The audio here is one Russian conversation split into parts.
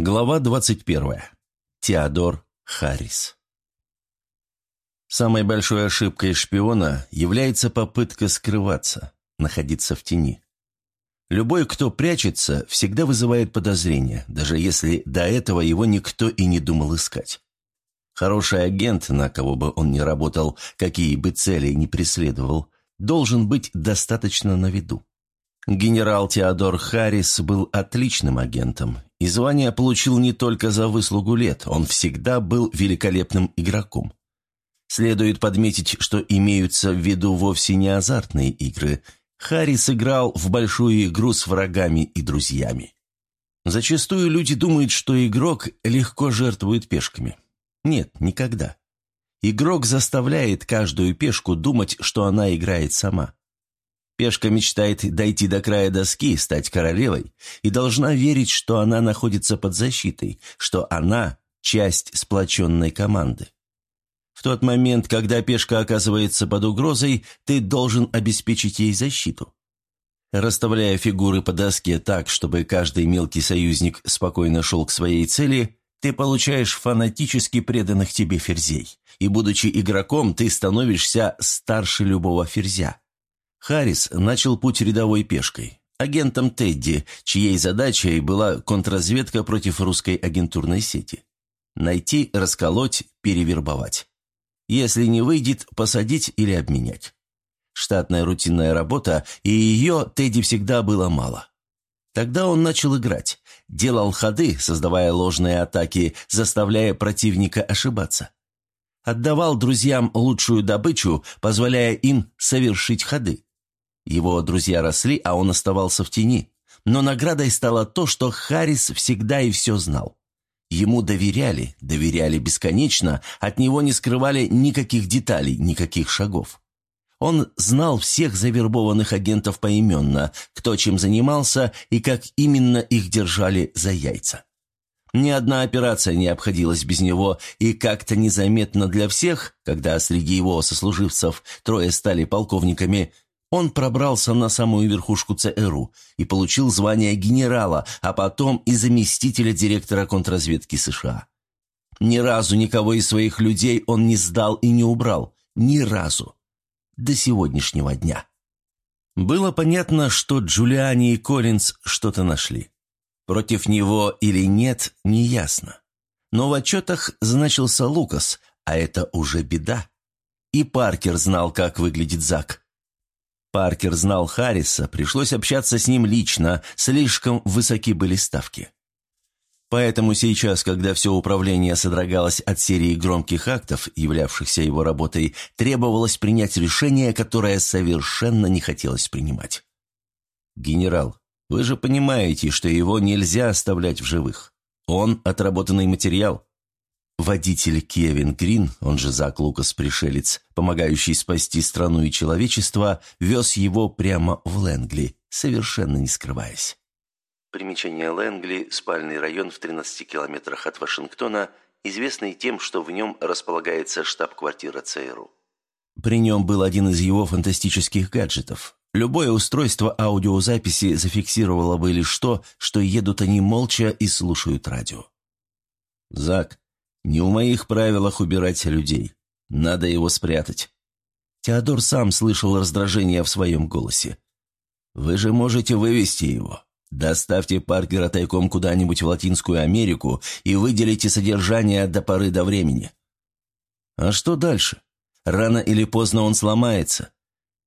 Глава 21. Теодор Харрис. Самой большой ошибкой шпиона является попытка скрываться, находиться в тени. Любой, кто прячется, всегда вызывает подозрения, даже если до этого его никто и не думал искать. Хороший агент, на кого бы он ни работал, какие бы цели ни преследовал, должен быть достаточно на виду. Генерал Теодор Харрис был отличным агентом, и звание получил не только за выслугу лет, он всегда был великолепным игроком. Следует подметить, что имеются в виду вовсе не азартные игры. Харрис играл в большую игру с врагами и друзьями. Зачастую люди думают, что игрок легко жертвует пешками. Нет, никогда. Игрок заставляет каждую пешку думать, что она играет сама. Пешка мечтает дойти до края доски, стать королевой, и должна верить, что она находится под защитой, что она – часть сплоченной команды. В тот момент, когда пешка оказывается под угрозой, ты должен обеспечить ей защиту. Расставляя фигуры по доске так, чтобы каждый мелкий союзник спокойно шел к своей цели, ты получаешь фанатически преданных тебе ферзей. И будучи игроком, ты становишься старше любого ферзя. Харрис начал путь рядовой пешкой, агентом Тедди, чьей задачей была контрразведка против русской агентурной сети. Найти, расколоть, перевербовать. Если не выйдет, посадить или обменять. Штатная рутинная работа, и ее Тедди всегда было мало. Тогда он начал играть, делал ходы, создавая ложные атаки, заставляя противника ошибаться. Отдавал друзьям лучшую добычу, позволяя им совершить ходы. Его друзья росли, а он оставался в тени. Но наградой стало то, что Харрис всегда и все знал. Ему доверяли, доверяли бесконечно, от него не скрывали никаких деталей, никаких шагов. Он знал всех завербованных агентов поименно, кто чем занимался и как именно их держали за яйца. Ни одна операция не обходилась без него, и как-то незаметно для всех, когда среди его сослуживцев трое стали полковниками, он пробрался на самую верхушку ЦРУ и получил звание генерала, а потом и заместителя директора контрразведки США. Ни разу никого из своих людей он не сдал и не убрал. Ни разу. До сегодняшнего дня. Было понятно, что Джулиани и Коллинз что-то нашли. Против него или нет, неясно. Но в отчетах значился Лукас, а это уже беда. И Паркер знал, как выглядит Зак. Паркер знал Харриса, пришлось общаться с ним лично, слишком высоки были ставки. Поэтому сейчас, когда все управление содрогалось от серии громких актов, являвшихся его работой, требовалось принять решение, которое совершенно не хотелось принимать. «Генерал, вы же понимаете, что его нельзя оставлять в живых. Он – отработанный материал. Водитель Кевин Грин, он же Зак Лукас-пришелец, помогающий спасти страну и человечество, вез его прямо в Лэнгли, совершенно не скрываясь. Примечание Лэнгли – спальный район в 13 километрах от Вашингтона, известный тем, что в нем располагается штаб-квартира ЦРУ. При нем был один из его фантастических гаджетов. Любое устройство аудиозаписи зафиксировало бы лишь то, что едут они молча и слушают радио. «Зак, не в моих правилах убирать людей. Надо его спрятать. Теодор сам слышал раздражение в своем голосе. «Вы же можете вывести его. Доставьте Паркера тайком куда-нибудь в Латинскую Америку и выделите содержание до поры до времени». «А что дальше? Рано или поздно он сломается.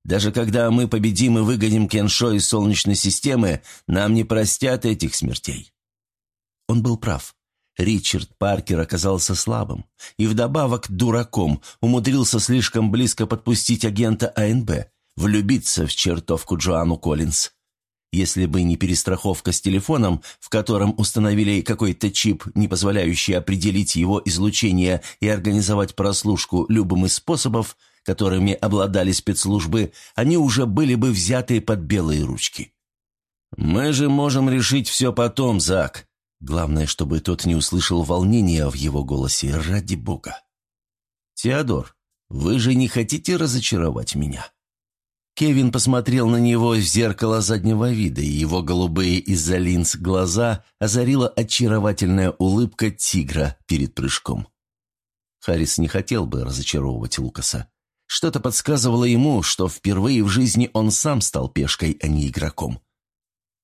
Даже когда мы победим и выгоним Кеншо из Солнечной системы, нам не простят этих смертей». Он был прав. Ричард Паркер оказался слабым и вдобавок дураком, умудрился слишком близко подпустить агента АНБ, влюбиться в чертовку Джоанну Коллинз. Если бы не перестраховка с телефоном, в котором установили какой-то чип, не позволяющий определить его излучение и организовать прослушку любым из способов, которыми обладали спецслужбы, они уже были бы взяты под белые ручки. «Мы же можем решить все потом, Зак», Главное, чтобы тот не услышал волнения в его голосе, ради бога. «Теодор, вы же не хотите разочаровать меня?» Кевин посмотрел на него в зеркало заднего вида, и его голубые из-за линз глаза озарила очаровательная улыбка тигра перед прыжком. Харрис не хотел бы разочаровывать Лукаса. Что-то подсказывало ему, что впервые в жизни он сам стал пешкой, а не игроком.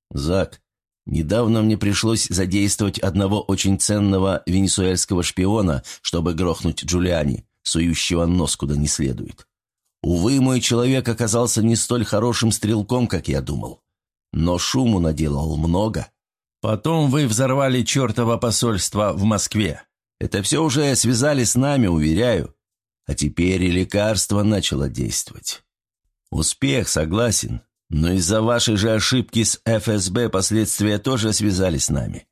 «Зак, недавно мне пришлось задействовать одного очень ценного венесуэльского шпиона, чтобы грохнуть Джулиани, сующего нос куда не следует. Увы, мой человек оказался не столь хорошим стрелком, как я думал. Но шуму наделал много. Потом вы взорвали чертово посольство в Москве. Это все уже связали с нами, уверяю. А теперь и лекарство начало действовать. Успех, согласен. Но из-за вашей же ошибки с ФСБ последствия тоже связали с нами.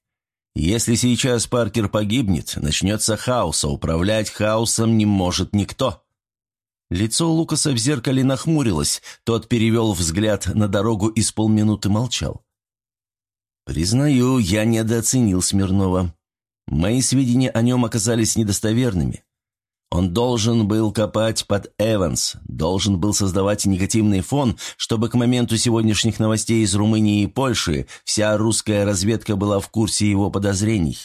Если сейчас Паркер погибнет, начнется хаос, а управлять хаосом не может никто. Лицо Лукаса в зеркале нахмурилось, тот перевел взгляд на дорогу и с полминуты молчал. «Признаю, я недооценил Смирнова. Мои сведения о нем оказались недостоверными. Он должен был копать под Эванс, должен был создавать негативный фон, чтобы к моменту сегодняшних новостей из Румынии и Польши вся русская разведка была в курсе его подозрений.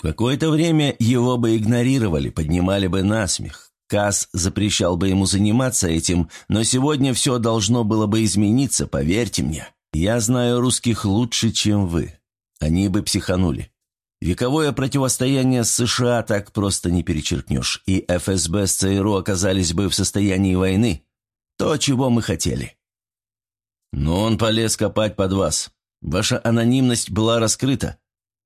Какое-то время его бы игнорировали, поднимали бы насмех. Касс запрещал бы ему заниматься этим, но сегодня все должно было бы измениться, поверьте мне. Я знаю русских лучше, чем вы. Они бы психанули. Вековое противостояние с США так просто не перечеркнешь, и ФСБ с ЦРУ оказались бы в состоянии войны. То, чего мы хотели. Но он полез копать под вас. Ваша анонимность была раскрыта.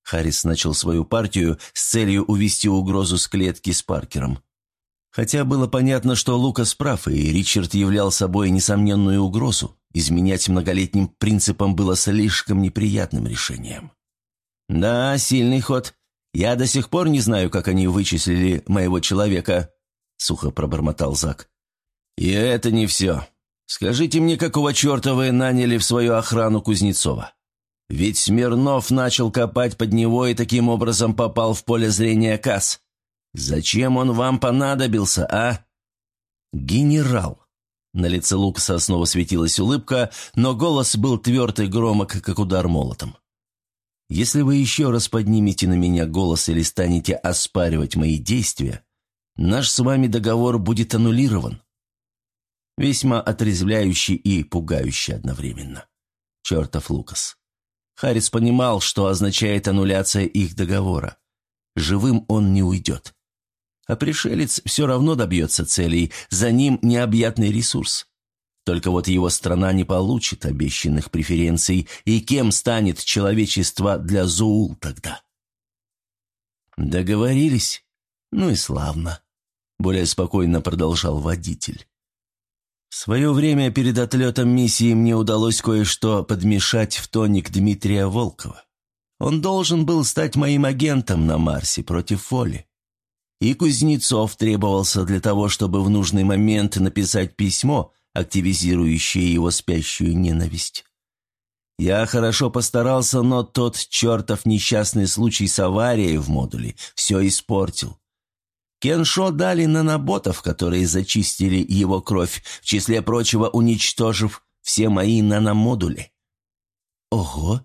Харрис начал свою партию с целью увести угрозу с клетки с Паркером. Хотя было понятно, что Лукас прав, и Ричард являл собой несомненную угрозу, изменять многолетним принципам было слишком неприятным решением. «Да, сильный ход. Я до сих пор не знаю, как они вычислили моего человека», — сухо пробормотал Зак. «И это не все. Скажите мне, какого черта вы наняли в свою охрану Кузнецова? Ведь Смирнов начал копать под него и таким образом попал в поле зрения Касс. «Зачем он вам понадобился, а?» «Генерал!» На лице Лукаса снова светилась улыбка, но голос был тверд громок, как удар молотом. «Если вы еще раз поднимете на меня голос или станете оспаривать мои действия, наш с вами договор будет аннулирован». Весьма отрезвляющий и пугающий одновременно. Чертов Лукас. Харрис понимал, что означает аннуляция их договора. Живым он не уйдет. А пришелец все равно добьется целей, за ним необъятный ресурс. Только вот его страна не получит обещанных преференций, и кем станет человечество для Зоул тогда? Договорились? Ну и славно. Более спокойно продолжал водитель. В свое время перед отлетом миссии мне удалось кое-что подмешать в тоник Дмитрия Волкова. Он должен был стать моим агентом на Марсе против Фоли. И Кузнецов требовался для того, чтобы в нужный момент написать письмо, активизирующее его спящую ненависть. Я хорошо постарался, но тот чертов несчастный случай с аварией в модуле все испортил. Кеншо дали наноботов, которые зачистили его кровь, в числе прочего уничтожив все мои наномодули. Ого!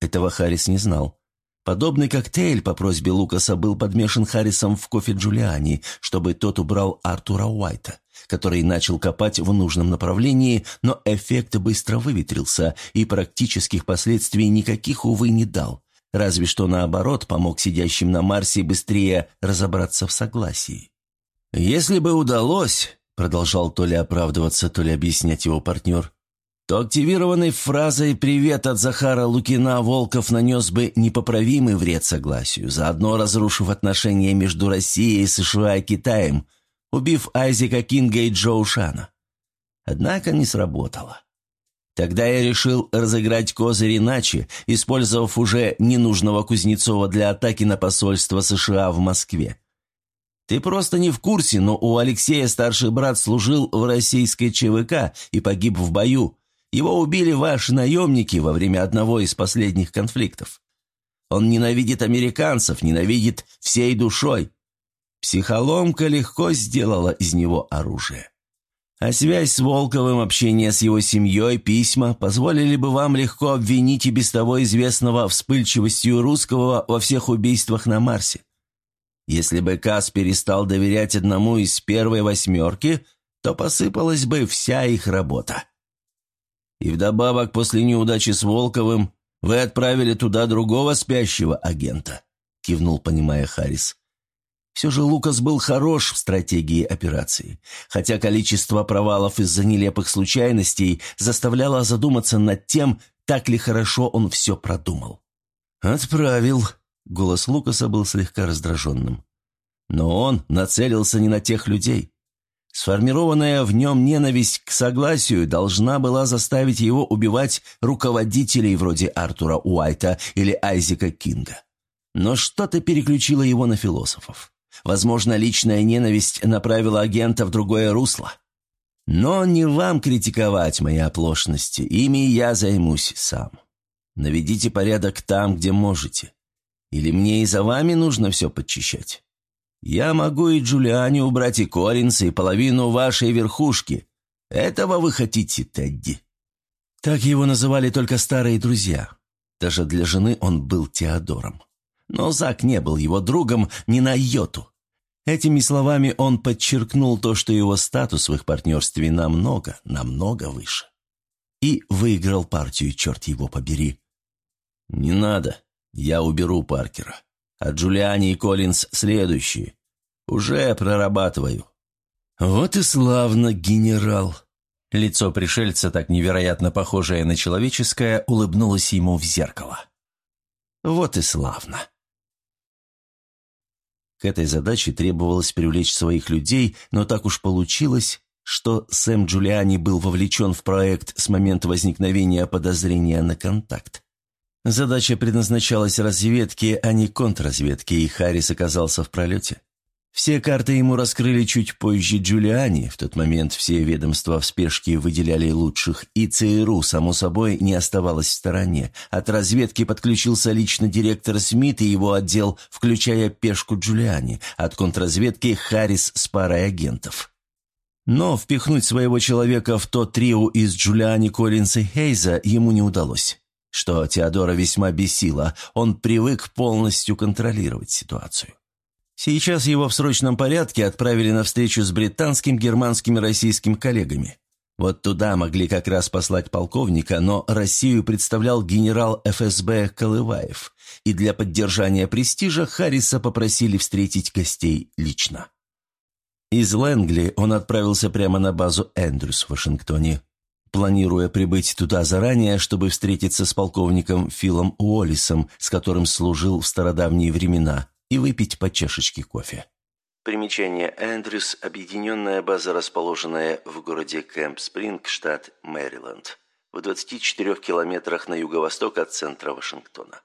Этого Харрис не знал. Подобный коктейль по просьбе Лукаса был подмешан Харрисом в кофе Джулиани, чтобы тот убрал Артура Уайта, который начал копать в нужном направлении, но эффект быстро выветрился и практических последствий никаких, увы, не дал. Разве что наоборот помог сидящим на Марсе быстрее разобраться в согласии. «Если бы удалось», — продолжал то ли оправдываться, то ли объяснять его партнер, то активированной фразой «Привет от Захара Лукина» Волков нанес бы непоправимый вред согласию, заодно разрушив отношения между Россией, США и Китаем, убив Айзека Кинга и Джоу Шана. Однако не сработало. Тогда я решил разыграть козырь иначе, использовав уже ненужного Кузнецова для атаки на посольство США в Москве. Ты просто не в курсе, но у Алексея старший брат служил в российской ЧВК и погиб в бою, его убили ваши наемники во время одного из последних конфликтов. Он ненавидит американцев, ненавидит всей душой. Психоломка легко сделала из него оружие. А связь с Волковым, общение с его семьей, письма позволили бы вам легко обвинить и без того известного вспыльчивостью русского во всех убийствах на Марсе. Если бы Кас перестал доверять одному из первой восьмерки, то посыпалась бы вся их работа. И вдобавок, после неудачи с Волковым, вы отправили туда другого спящего агента», — кивнул, понимая Харрис. Все же Лукас был хорош в стратегии операции, хотя количество провалов из-за нелепых случайностей заставляло задуматься над тем, так ли хорошо он все продумал. «Отправил», — голос Лукаса был слегка раздраженным. «Но он нацелился не на тех людей. Сформированная в нем ненависть к согласию должна была заставить его убивать руководителей вроде Артура Уайта или Айзека Кинга. Но что-то переключило его на философов. Возможно, личная ненависть направила агента в другое русло. Но не вам критиковать мои оплошности, ими я займусь сам. Наведите порядок там, где можете. Или мне и за вами нужно все подчищать? Я могу и Джулиане убрать и Коринса, и половину вашей верхушки. Этого вы хотите, Тедди?» Так его называли только старые друзья. Даже для жены он был Теодором. Но Зак не был его другом ни на йоту. Этими словами он подчеркнул то, что его статус в их партнерстве намного, намного выше. И выиграл партию, черт его побери. «Не надо, я уберу Паркера. А Джулиани и Коллинз следующие. Уже прорабатываю». «Вот и славно, генерал!» Лицо пришельца, так невероятно похожее на человеческое, улыбнулось ему в зеркало. «Вот и славно!» К этой задаче требовалось привлечь своих людей, но так уж получилось, что Сэм Джулиани был вовлечен в проект с момента возникновения подозрения на контакт. Задача предназначалась разведке, а не контрразведке, и Харрис оказался в пролете. Все карты ему раскрыли чуть позже Джулиани. В тот момент все ведомства в спешке выделяли лучших, и ЦРУ, само собой, не оставалось в стороне. От разведки подключился лично директор Смит и его отдел, включая пешку Джулиани. От контрразведки Харрис с парой агентов. Но впихнуть своего человека в то трио из Джулиани, Коллинса и Хейза ему не удалось. Что Теодора весьма бесило, он привык полностью контролировать ситуацию. Сейчас его в срочном порядке отправили на встречу с британским, германским и российским коллегами. Вот туда могли как раз послать полковника, но Россию представлял генерал ФСБ Колываев, и для поддержания престижа Харриса попросили встретить гостей лично. Из Лэнгли он отправился прямо на базу Эндрюс в Вашингтоне, планируя прибыть туда заранее, чтобы встретиться с полковником Филом Уоллисом, с которым служил в стародавние времена – и выпить по чашечке кофе. Примечание Эндрюс – объединенная база, расположенная в городе Кэмп-Спринг, штат Мэриленд, в 24 километрах на юго-восток от центра Вашингтона.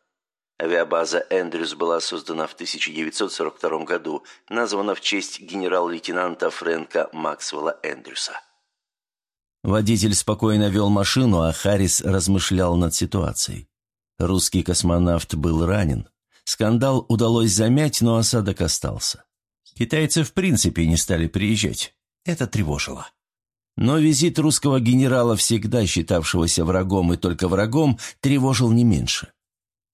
Авиабаза Эндрюс была создана в 1942 году, названа в честь генерал-лейтенанта Фрэнка Максвелла Эндрюса. Водитель спокойно вел машину, а Харрис размышлял над ситуацией. Русский космонавт был ранен, Скандал удалось замять, но осадок остался. Китайцы в принципе не стали приезжать. Это тревожило. Но визит русского генерала, всегда считавшегося врагом и только врагом, тревожил не меньше.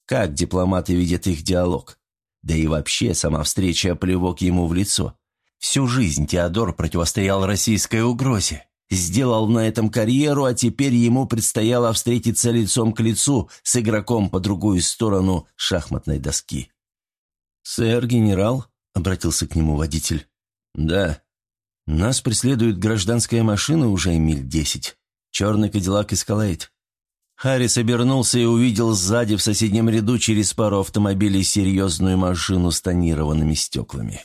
Как дипломаты видят их диалог? Да и вообще сама встреча плевок ему в лицо. Всю жизнь Теодор противостоял российской угрозе. Сделал на этом карьеру, а теперь ему предстояло встретиться лицом к лицу с игроком по другую сторону шахматной доски. «Сэр, генерал», — обратился к нему водитель. «Да. Нас преследует гражданская машина уже миль десять. Черный кадиллак Эскалейт». Харрис обернулся и увидел сзади в соседнем ряду через пару автомобилей серьезную машину с тонированными стеклами.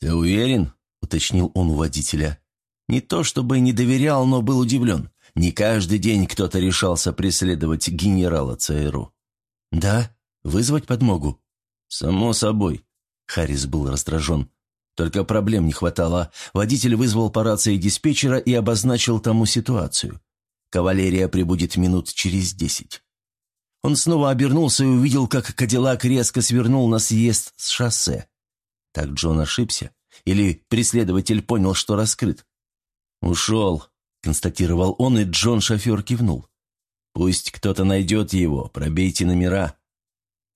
«Ты уверен?» — уточнил он у водителя. Не то чтобы не доверял, но был удивлен. Не каждый день кто-то решался преследовать генерала ЦРУ. «Да? Вызвать подмогу?» «Само собой». Харрис был раздражен. Только проблем не хватало. Водитель вызвал по рации диспетчера и обозначил тому ситуацию. Кавалерия прибудет минут через десять. Он снова обернулся и увидел, как Кадиллак резко свернул на съезд с шоссе. Так Джон ошибся? Или преследователь понял, что раскрыт? «Ушел», — констатировал он, и Джон-шофер кивнул. «Пусть кто-то найдет его, пробейте номера».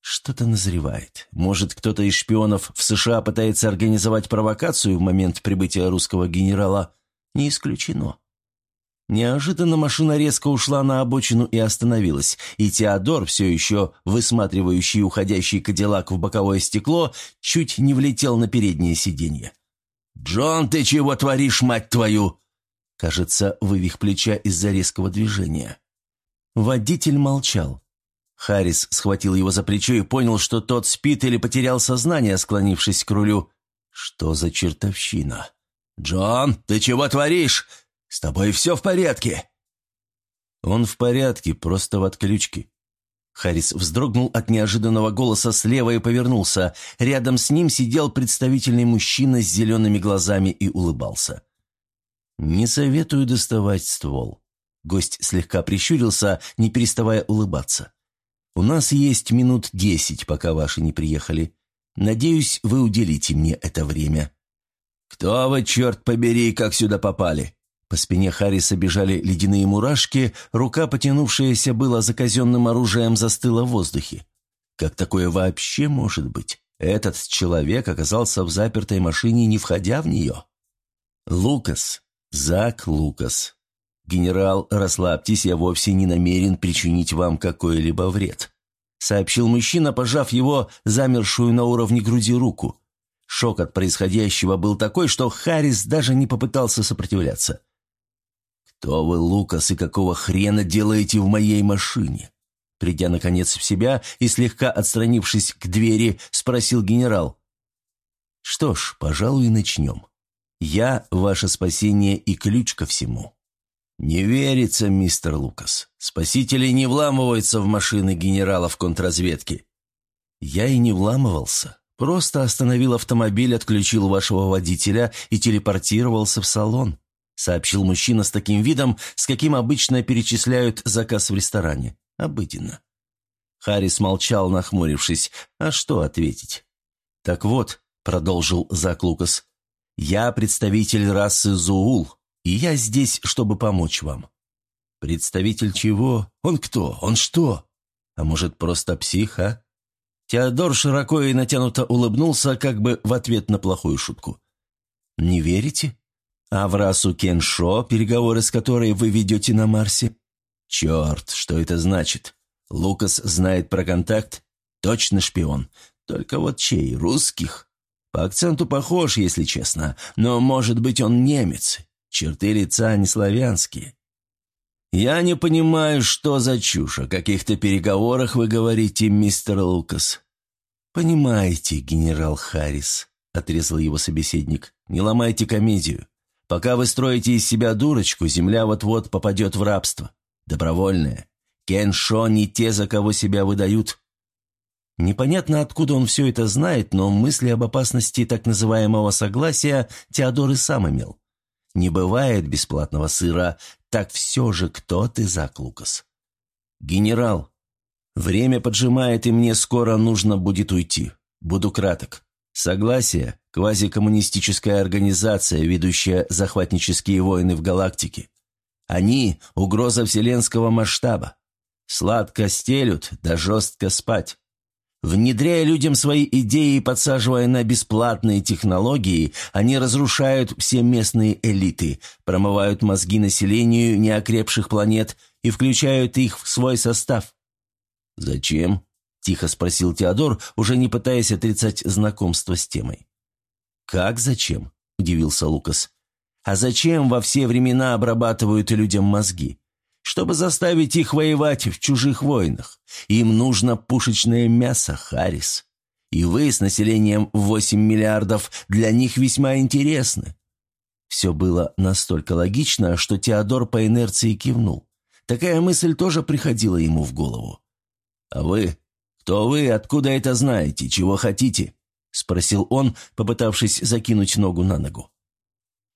Что-то назревает. Может, кто-то из шпионов в США пытается организовать провокацию в момент прибытия русского генерала? Не исключено. Неожиданно машина резко ушла на обочину и остановилась, и Теодор, все еще высматривающий уходящий кадиллак в боковое стекло, чуть не влетел на переднее сиденье. «Джон, ты чего творишь, мать твою?» Кажется, вывих плеча из-за резкого движения. Водитель молчал. Харрис схватил его за плечо и понял, что тот спит или потерял сознание, склонившись к рулю. «Что за чертовщина?» «Джон, ты чего творишь? С тобой все в порядке?» «Он в порядке, просто в отключке». Харрис вздрогнул от неожиданного голоса слева и повернулся. Рядом с ним сидел представительный мужчина с зелеными глазами и улыбался. «Не советую доставать ствол». Гость слегка прищурился, не переставая улыбаться. «У нас есть минут десять, пока ваши не приехали. Надеюсь, вы уделите мне это время». «Кто вы, черт побери, как сюда попали?» По спине Харриса бежали ледяные мурашки, рука, потянувшаяся было за казенным оружием, застыла в воздухе. Как такое вообще может быть? Этот человек оказался в запертой машине, не входя в нее. Лукас. Зак Лукас. «Генерал, расслабьтесь, я вовсе не намерен причинить вам какой-либо вред», сообщил мужчина, пожав его замершую на уровне груди руку. Шок от происходящего был такой, что Харрис даже не попытался сопротивляться. «Кто вы, Лукас, и какого хрена делаете в моей машине?» Придя, наконец, в себя и слегка отстранившись к двери, спросил генерал. «Что ж, пожалуй, начнем. Я – ваше спасение и ключ ко всему». «Не верится, мистер Лукас. Спасители не вламываются в машины генералов контрразведки». «Я и не вламывался. Просто остановил автомобиль, отключил вашего водителя и телепортировался в салон сообщил мужчина с таким видом, с каким обычно перечисляют заказ в ресторане. Обыденно. Харрис молчал, нахмурившись. А что ответить? «Так вот», — продолжил Зак Лукас, — «я представитель расы Зуул, и я здесь, чтобы помочь вам». «Представитель чего? Он кто? Он что? А может, просто псих, а?» Теодор широко и натянуто улыбнулся, как бы в ответ на плохую шутку. «Не верите?» А в расу Кеншо, переговоры с которой вы ведете на Марсе? Черт, что это значит? Лукас знает про контакт? Точно шпион. Только вот чей? Русских? По акценту похож, если честно, но, может быть, он немец. Черты лица не славянские. «Я не понимаю, что за чушь. О каких-то переговорах вы говорите, мистер Лукас». «Понимаете, генерал Харрис», — отрезал его собеседник, — «не ломайте комедию. Пока вы строите из себя дурочку, земля вот-вот попадет в рабство. Добровольное. Кеншо не те, за кого себя выдают. Непонятно, откуда он все это знает, но мысли об опасности так называемого согласия Теодор и сам имел. Не бывает бесплатного сыра, так все же кто ты, Зак Лукас? Генерал, время поджимает, и мне скоро нужно будет уйти. Буду краток. Согласие – квазикоммунистическая организация, ведущая захватнические войны в галактике. Они – угроза вселенского масштаба. Сладко стелют, да жестко спать. Внедряя людям свои идеи и подсаживая на бесплатные технологии, они разрушают все местные элиты, промывают мозги населению неокрепших планет и включают их в свой состав. Зачем? – тихо спросил Теодор, уже не пытаясь отрицать знакомство с темой. «Как зачем?» – удивился Лукас. «А зачем во все времена обрабатывают людям мозги? Чтобы заставить их воевать в чужих войнах. Им нужно пушечное мясо, Харрис. И вы с населением в 8 миллиардов для них весьма интересны». Все было настолько логично, что Теодор по инерции кивнул. Такая мысль тоже приходила ему в голову. «А вы «Кто вы? Откуда это знаете? Чего хотите?» – спросил он, попытавшись закинуть ногу на ногу.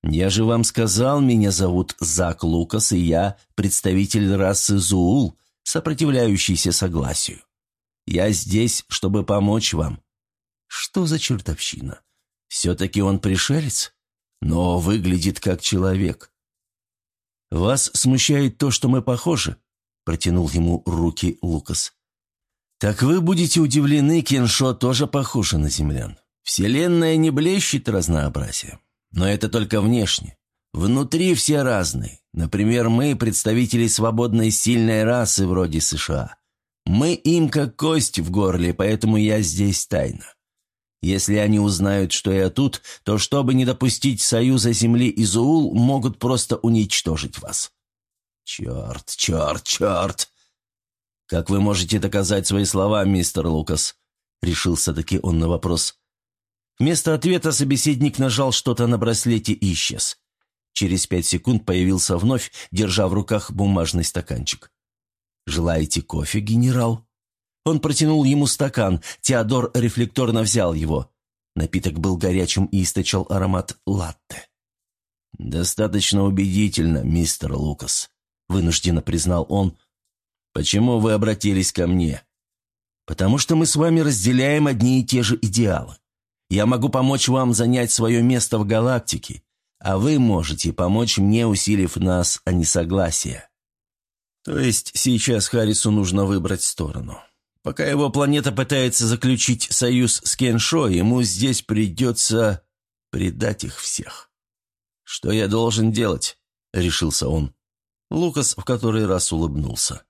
«Я же вам сказал, меня зовут Зак Лукас, и я представитель расы Зуул, сопротивляющийся согласию. Я здесь, чтобы помочь вам». «Что за чертовщина? Все-таки он пришелец, но выглядит как человек. «Вас смущает то, что мы похожи?» – протянул ему руки Лукас. «Так вы будете удивлены, Кеншо тоже похожи на землян. Вселенная не блещет разнообразием, но это только внешне. Внутри все разные. Например, мы представители свободной сильной расы вроде США. Мы им как кость в горле, поэтому я здесь тайно. Если они узнают, что я тут, то чтобы не допустить союза Земли и Зуул, могут просто уничтожить вас. Черт, черт, черт! Как вы можете доказать свои слова, мистер Лукас? Решился-таки он на вопрос. Вместо ответа собеседник нажал что-то на браслете и исчез. Через пять секунд появился вновь, держа в руках бумажный стаканчик. «Желаете кофе, генерал?» Он протянул ему стакан, Теодор рефлекторно взял его. Напиток был горячим и источал аромат латте. «Достаточно убедительно, мистер Лукас», — вынужденно признал он. «Почему вы обратились ко мне?» «Потому что мы с вами разделяем одни и те же идеалы. Я могу помочь вам занять свое место в галактике, а вы можете помочь мне, усилив нас, а не согласие. То есть сейчас Харрису нужно выбрать сторону. Пока его планета пытается заключить союз с Кеншо, ему здесь придется предать их всех. «Что я должен делать?» — решился он. Лукас в который раз улыбнулся.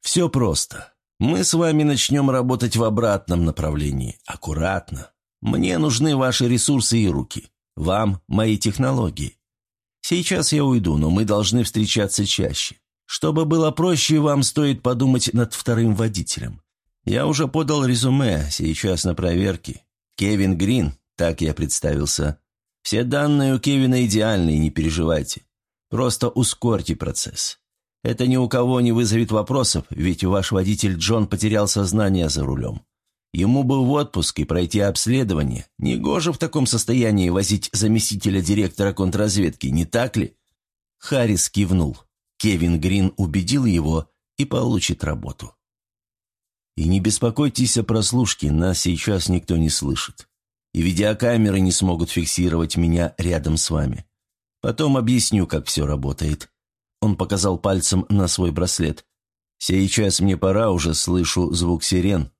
«Все просто. Мы с вами начнем работать в обратном направлении, аккуратно. Мне нужны ваши ресурсы и руки. Вам мои технологии. Сейчас я уйду, но мы должны встречаться чаще. Чтобы было проще, вам стоит подумать над вторым водителем. Я уже подал резюме, сейчас на проверке. Кевин Грин, так я представился. Все данные у Кевина идеальные, не переживайте. Просто ускорьте процесс. Это ни у кого не вызовет вопросов, ведь ваш водитель Джон потерял сознание за рулем. Ему бы в отпуск и пройти обследование. Негоже в таком состоянии возить заместителя директора контрразведки, не так ли?» Харрис кивнул. Кевин Грин убедил его и получит работу. «И не беспокойтесь о прослушке, нас сейчас никто не слышит. И видеокамеры не смогут фиксировать меня рядом с вами. Потом объясню, как все работает». Он показал пальцем на свой браслет. «Сейчас мне пора, уже слышу звук сирен,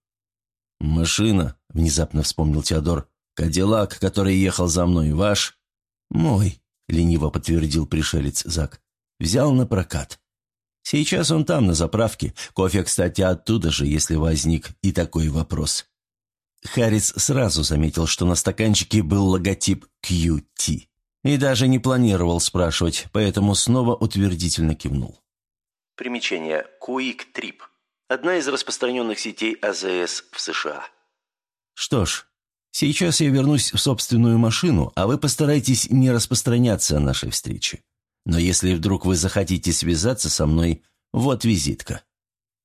«Машина», — внезапно вспомнил Теодор. «Кадиллак, который ехал за мной, ваш?» «Мой», — лениво подтвердил пришелец Зак. «Взял на прокат. Сейчас он там, на заправке. Кофе, кстати, оттуда же, если возник и такой вопрос». Харрис сразу заметил, что на стаканчике был логотип QT. И даже не планировал спрашивать, поэтому снова утвердительно кивнул. Примечание. Quick Trip одна из распространенных сетей АЗС в США. Что ж, сейчас я вернусь в собственную машину, а вы постарайтесь не распространяться о нашей встрече. Но если вдруг вы захотите связаться со мной, вот визитка».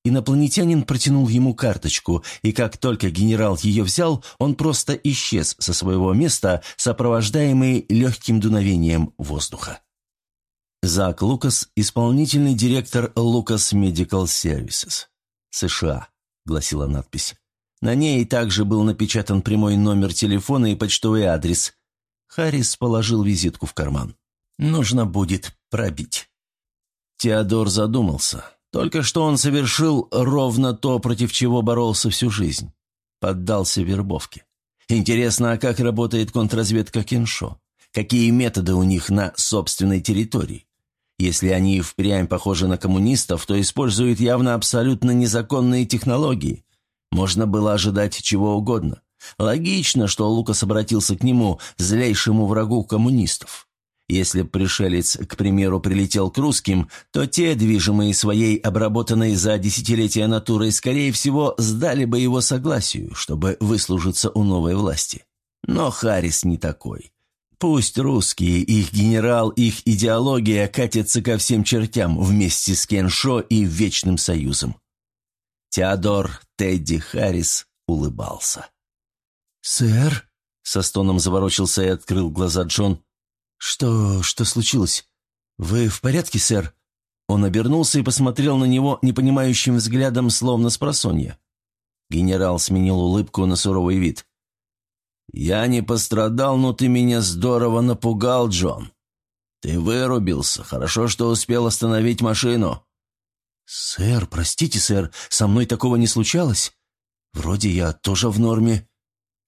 Инопланетянин протянул ему карточку, и как только генерал ее взял, он просто исчез со своего места, сопровождаемый легким дуновением воздуха. Зак Лукас, исполнительный директор Lucas Medical Services. США», — гласила надпись. На ней также был напечатан прямой номер телефона и почтовый адрес. Харрис положил визитку в карман. «Нужно будет пробить». Теодор задумался. Только что он совершил ровно то, против чего боролся всю жизнь. Поддался вербовке. Интересно, а как работает контрразведка Кеншо? Какие методы у них на собственной территории? Если они впрямь похожи на коммунистов, то используют явно абсолютно незаконные технологии. Можно было ожидать чего угодно. Логично, что Лукас обратился к нему, злейшему врагу коммунистов. Если пришелец, к примеру, прилетел к русским, то те, движимые своей обработанной за десятилетия натурой, скорее всего, сдали бы его согласию, чтобы выслужиться у новой власти. Но Харрис не такой. Пусть русские, их генерал, их идеология катятся ко всем чертям вместе с Кеншо и Вечным Союзом. Теодор Тедди Харрис улыбался. «Сэр?» — со стоном заворочился и открыл глаза Джон. «Что... что случилось? Вы в порядке, сэр?» Он обернулся и посмотрел на него непонимающим взглядом, словно с просонья. Генерал сменил улыбку на суровый вид. «Я не пострадал, но ты меня здорово напугал, Джон. «Ты вырубился. Хорошо, что успел остановить машину». «Сэр, простите, сэр, со мной такого не случалось? Вроде я тоже в норме».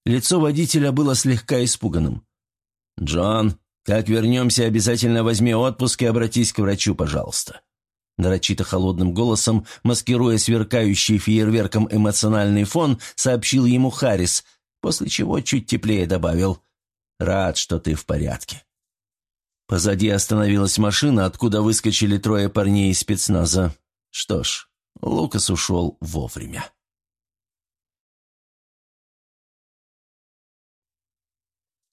Лицо водителя было слегка испуганным. «Джон, как вернемся, обязательно возьми отпуск и обратись к врачу, пожалуйста». Нарочито холодным голосом, маскируя сверкающий фейерверком эмоциональный фон, сообщил ему Харрис, после чего чуть теплее добавил «Рад, что ты в порядке». Позади остановилась машина, откуда выскочили трое парней из спецназа. Что ж, Лукас ушел вовремя.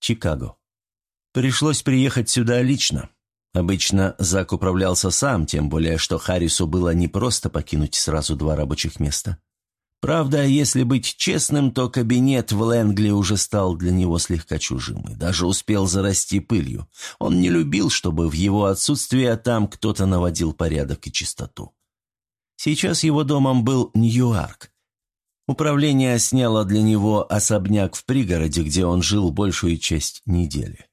Чикаго. Пришлось приехать сюда лично. Обычно Зак управлялся сам, тем более, что Харрису было не просто покинуть сразу два рабочих места. Правда, если быть честным, то кабинет в Лэнгли уже стал для него слегка чужим и даже успел зарасти пылью. Он не любил, чтобы в его отсутствие там кто-то наводил порядок и чистоту. Сейчас его домом был Ньюарк. Управление сняло для него особняк в пригороде, где он жил большую часть недели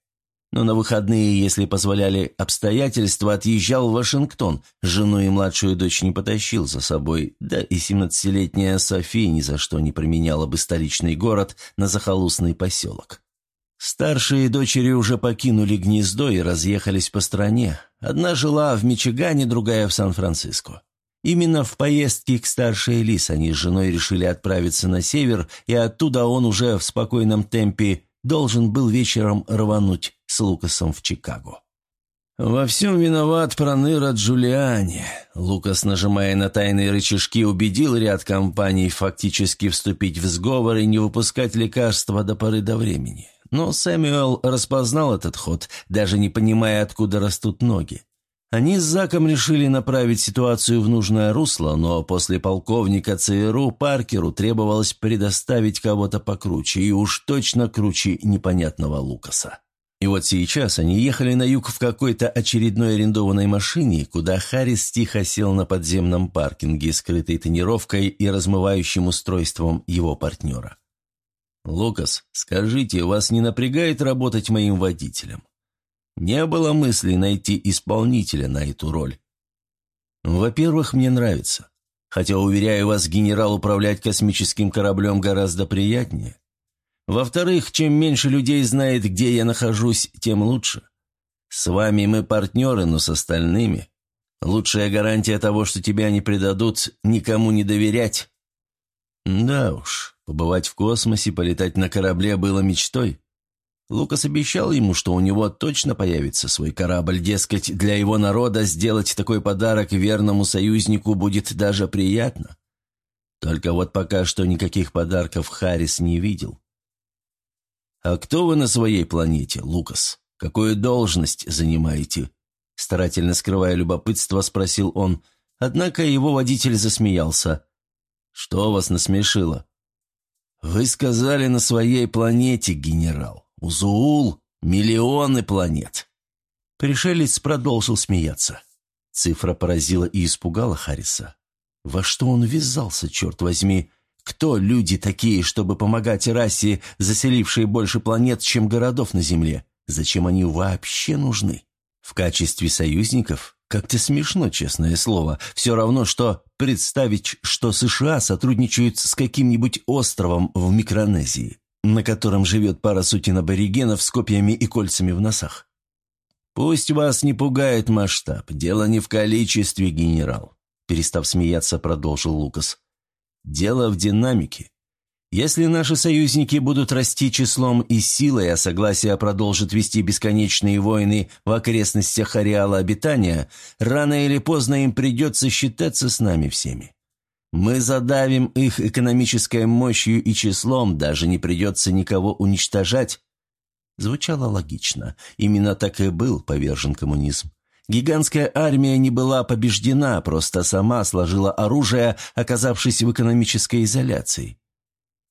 но на выходные, если позволяли обстоятельства, отъезжал в Вашингтон. Жену и младшую дочь не потащил за собой, да и семнадцатилетняя София ни за что не променяла бы столичный город на захолустный поселок. Старшие дочери уже покинули гнездо и разъехались по стране. Одна жила в Мичигане, другая в Сан-Франциско. Именно в поездке к старшей Лис они с женой решили отправиться на север, и оттуда он уже в спокойном темпе должен был вечером рвануть с Лукасом в Чикаго. «Во всем виноват проныра Джулиани». Лукас, нажимая на тайные рычажки, убедил ряд компаний фактически вступить в сговор и не выпускать лекарства до поры до времени. Но Сэмюэл распознал этот ход, даже не понимая, откуда растут ноги. Они с Заком решили направить ситуацию в нужное русло, но после полковника ЦРУ Паркеру требовалось предоставить кого-то покруче, и уж точно круче непонятного Лукаса. И вот сейчас они ехали на юг в какой-то очередной арендованной машине, куда Харрис тихо сел на подземном паркинге, скрытой тонировкой и размывающим устройством его партнера. «Лукас, скажите, вас не напрягает работать моим водителем?» Не было мысли найти исполнителя на эту роль. Во-первых, мне нравится. Хотя, уверяю вас, генерал управлять космическим кораблем гораздо приятнее. Во-вторых, чем меньше людей знает, где я нахожусь, тем лучше. С вами мы партнеры, но с остальными. Лучшая гарантия того, что тебя не предадут, никому не доверять. Да уж, побывать в космосе, полетать на корабле было мечтой. Лукас обещал ему, что у него точно появится свой корабль, дескать, для его народа сделать такой подарок верному союзнику будет даже приятно. Только вот пока что никаких подарков Харрис не видел. «А кто вы на своей планете, Лукас? Какую должность занимаете?» Старательно скрывая любопытство, спросил он, однако его водитель засмеялся. «Что вас насмешило?» «Вы сказали на своей планете, генерал. Узуул — миллионы планет. Пришелец продолжил смеяться. Цифра поразила и испугала Харриса. Во что он ввязался, черт возьми? Кто люди такие, чтобы помогать расе, заселившей больше планет, чем городов на Земле? Зачем они вообще нужны? В качестве союзников? Как-то смешно, честное слово. Все равно, что представить, что США сотрудничают с каким-нибудь островом в Микронезии на котором живет пара сотен аборигенов с копьями и кольцами в носах. «Пусть вас не пугает масштаб. Дело не в количестве, генерал», – перестав смеяться, продолжил Лукас. «Дело в динамике. Если наши союзники будут расти числом и силой, а согласие продолжит вести бесконечные войны в окрестностях ареала обитания, рано или поздно им придется считаться с нами всеми. Мы задавим их экономической мощью и числом, даже не придется никого уничтожать. Звучало логично. Именно так и был повержен коммунизм. Гигантская армия не была побеждена, просто сама сложила оружие, оказавшись в экономической изоляции.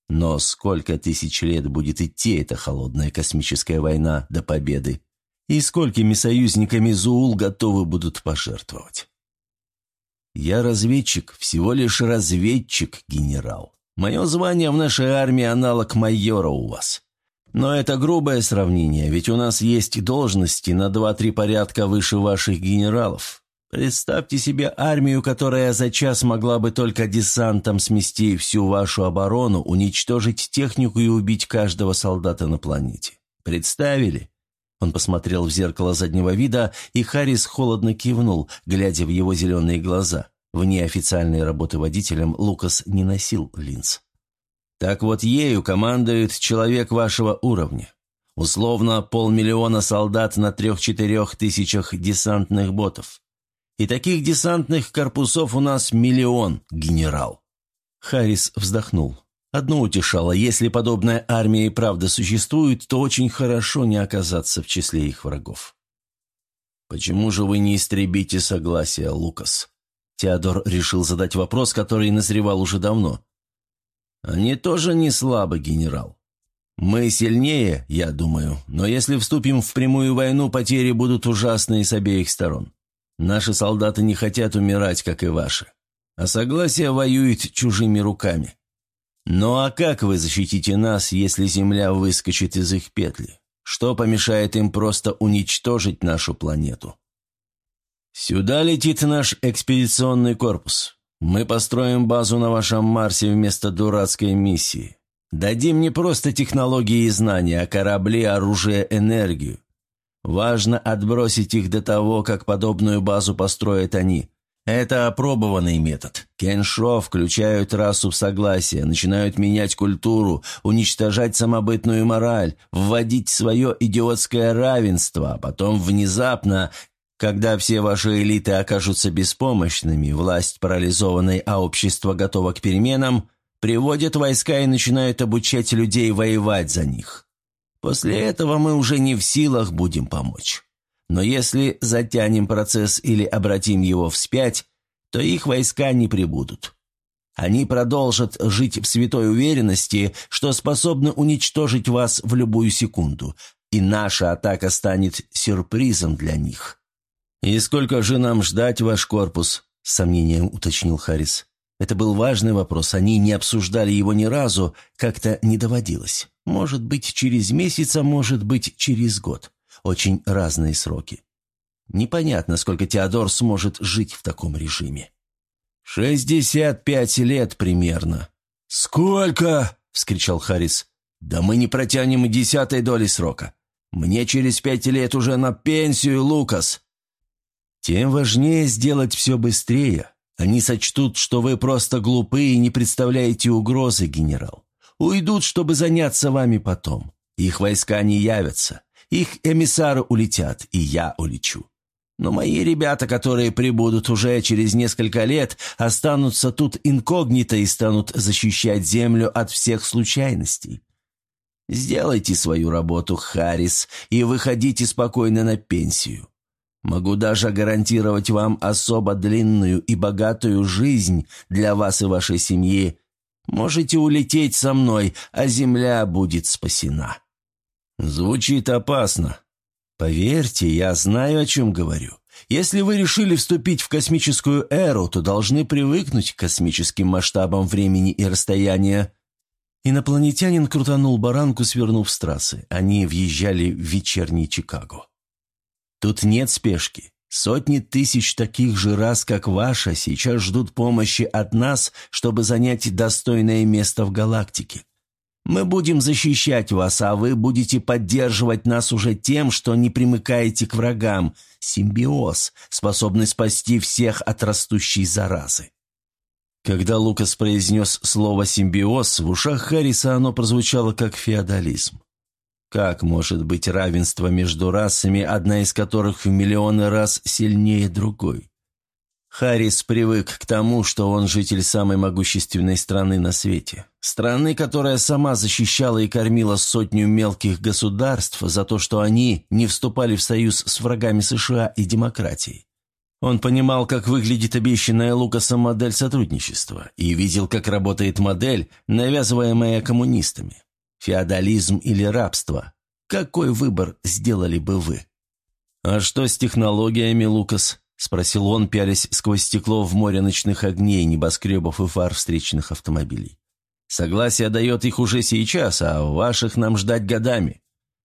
Но сколько тысяч лет будет идти эта холодная космическая война до победы? И сколькими союзниками Зуул готовы будут пожертвовать? «Я разведчик, всего лишь разведчик, генерал. Мое звание в нашей армии аналог майора у вас. Но это грубое сравнение, ведь у нас есть должности на два-три порядка выше ваших генералов. Представьте себе армию, которая за час могла бы только десантом смести всю вашу оборону, уничтожить технику и убить каждого солдата на планете. Представили? Он посмотрел в зеркало заднего вида, и Харрис холодно кивнул, глядя в его зеленые глаза. Вне официальной работы водителем Лукас не носил линз. Так вот ею командует человек вашего уровня. Условно полмиллиона солдат на трех-четырех тысячах десантных ботов. И таких десантных корпусов у нас миллион, генерал. Харрис вздохнул. Одно утешало, если подобная армия и правда существует, то очень хорошо не оказаться в числе их врагов. «Почему же вы не истребите согласие, Лукас?» Теодор решил задать вопрос, который назревал уже давно. «Они тоже не слабы, генерал. Мы сильнее, я думаю, но если вступим в прямую войну, потери будут ужасные с обеих сторон. Наши солдаты не хотят умирать, как и ваши, а согласие воюет чужими руками. Ну а как вы защитите нас, если земля выскочит из их петли? Что помешает им просто уничтожить нашу планету?» «Сюда летит наш экспедиционный корпус. Мы построим базу на вашем Марсе вместо дурацкой миссии. Дадим не просто технологии и знания, а корабли, оружие, энергию. Важно отбросить их до того, как подобную базу построят они. Это опробованный метод. Кеншо включают расу в согласие, начинают менять культуру, уничтожать самобытную мораль, вводить свое идиотское равенство, а потом внезапно когда все ваши элиты окажутся беспомощными, власть парализованной, а общество готово к переменам, приводят войска и начинают обучать людей воевать за них. После этого мы уже не в силах будем помочь. Но если затянем процесс или обратим его вспять, то их войска не прибудут. Они продолжат жить в святой уверенности, что способны уничтожить вас в любую секунду, и наша атака станет сюрпризом для них. «И сколько же нам ждать ваш корпус?» – с сомнением уточнил Харрис. Это был важный вопрос, они не обсуждали его ни разу, как-то не доводилось. Может быть, через месяц, а может быть, через год. Очень разные сроки. Непонятно, сколько Теодор сможет жить в таком режиме. «Шестьдесят пять лет примерно». «Сколько?» – вскричал Харрис. «Да мы не протянем и десятой доли срока. Мне через пять лет уже на пенсию, Лукас. Тем важнее сделать все быстрее. Они сочтут, что вы просто глупы и не представляете угрозы, генерал. Уйдут, чтобы заняться вами потом. Их войска не явятся. Их эмиссары улетят, и я улечу. Но мои ребята, которые прибудут уже через несколько лет, останутся тут инкогнито и станут защищать Землю от всех случайностей. Сделайте свою работу, Харрис, и выходите спокойно на пенсию. Могу даже гарантировать вам особо длинную и богатую жизнь для вас и вашей семьи. Можете улететь со мной, а земля будет спасена». Звучит опасно. Поверьте, я знаю, о чем говорю. Если вы решили вступить в космическую эру, то должны привыкнуть к космическим масштабам времени и расстояния. Инопланетянин крутанул баранку, свернув с трассы. Они въезжали в вечерний Чикаго. Тут нет спешки. Сотни тысяч таких же раз, как ваша, сейчас ждут помощи от нас, чтобы занять достойное место в галактике. Мы будем защищать вас, а вы будете поддерживать нас уже тем, что не примыкаете к врагам. Симбиоз, способный спасти всех от растущей заразы. Когда Лукас произнес слово «симбиоз», в ушах Харриса оно прозвучало как феодализм. Как может быть равенство между расами, одна из которых в миллионы раз сильнее другой? Харрис привык к тому, что он житель самой могущественной страны на свете. Страны, которая сама защищала и кормила сотню мелких государств за то, что они не вступали в союз с врагами США и демократией. Он понимал, как выглядит обещанная Лукасом модель сотрудничества, и видел, как работает модель, навязываемая коммунистами. Феодализм или рабство? Какой выбор сделали бы вы? «А что с технологиями, Лукас?» – спросил он, пялись сквозь стекло в море ночных огней, небоскребов и фар встречных автомобилей. Согласие дает их уже сейчас, а ваших нам ждать годами.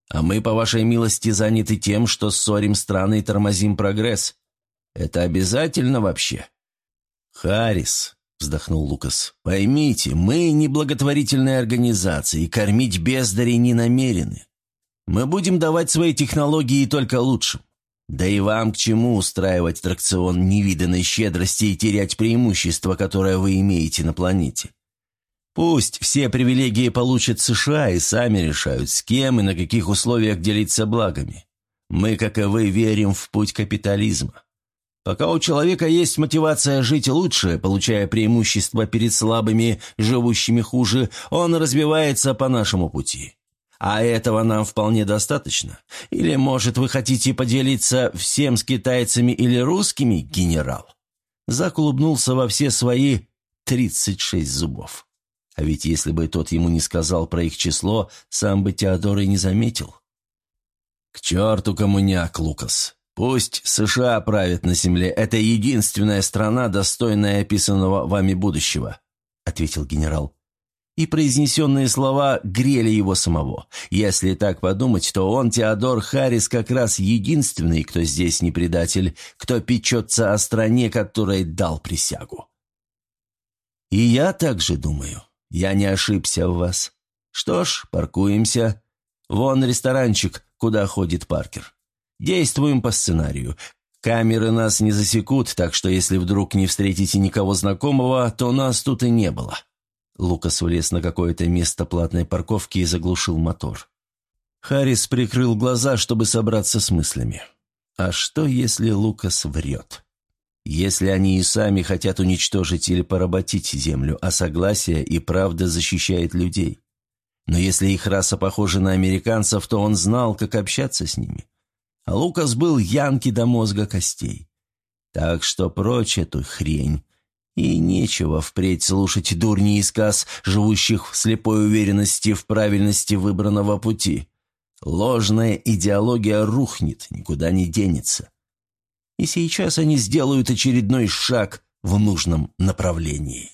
А мы, по вашей милости, заняты тем, что ссорим страны и тормозим прогресс. Это обязательно вообще?» «Харрис», — вздохнул Лукас, — «поймите, мы не благотворительная организация и кормить бездарей не намерены. Мы будем давать свои технологии только лучшим. Да и вам к чему устраивать аттракцион невиданной щедрости и терять преимущество, которое вы имеете на планете? Пусть все привилегии получат США и сами решают, с кем и на каких условиях делиться благами. Мы, как и вы, верим в путь капитализма. Пока у человека есть мотивация жить лучше, получая преимущество перед слабыми, живущими хуже, он развивается по нашему пути. А этого нам вполне достаточно. Или, может, вы хотите поделиться всем с китайцами или русскими, генерал?» Зак улыбнулся во все свои тридцать шесть зубов. А ведь если бы тот ему не сказал про их число, сам бы Теодор и не заметил. «К черту коммуняк, Лукас. Пусть США правят на земле. Это единственная страна, достойная описанного вами будущего», — ответил генерал и произнесенные слова грели его самого. Если так подумать, то он, Теодор Харрис, как раз единственный, кто здесь не предатель, кто печется о стране, которой дал присягу. И я также думаю. Я не ошибся в вас. Что ж, паркуемся. Вон ресторанчик, куда ходит Паркер. Действуем по сценарию. Камеры нас не засекут, так что если вдруг не встретите никого знакомого, то нас тут и не было. Лукас влез на какое-то место платной парковки и заглушил мотор. Харрис прикрыл глаза, чтобы собраться с мыслями. А что, если Лукас врет? Если они и сами хотят уничтожить или поработить Землю, а согласие и правда защищает людей? Но если их раса похожа на американцев, то он знал, как общаться с ними. А Лукас был янки до мозга костей. Так что прочь эту хрень. И нечего впредь слушать дурни и сказ, живущих в слепой уверенности в правильности выбранного пути. Ложная идеология рухнет, никуда не денется. И сейчас они сделают очередной шаг в нужном направлении.